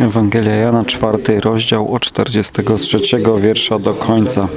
Ewangelia Jana, czwarty rozdział od 43 wiersza do końca.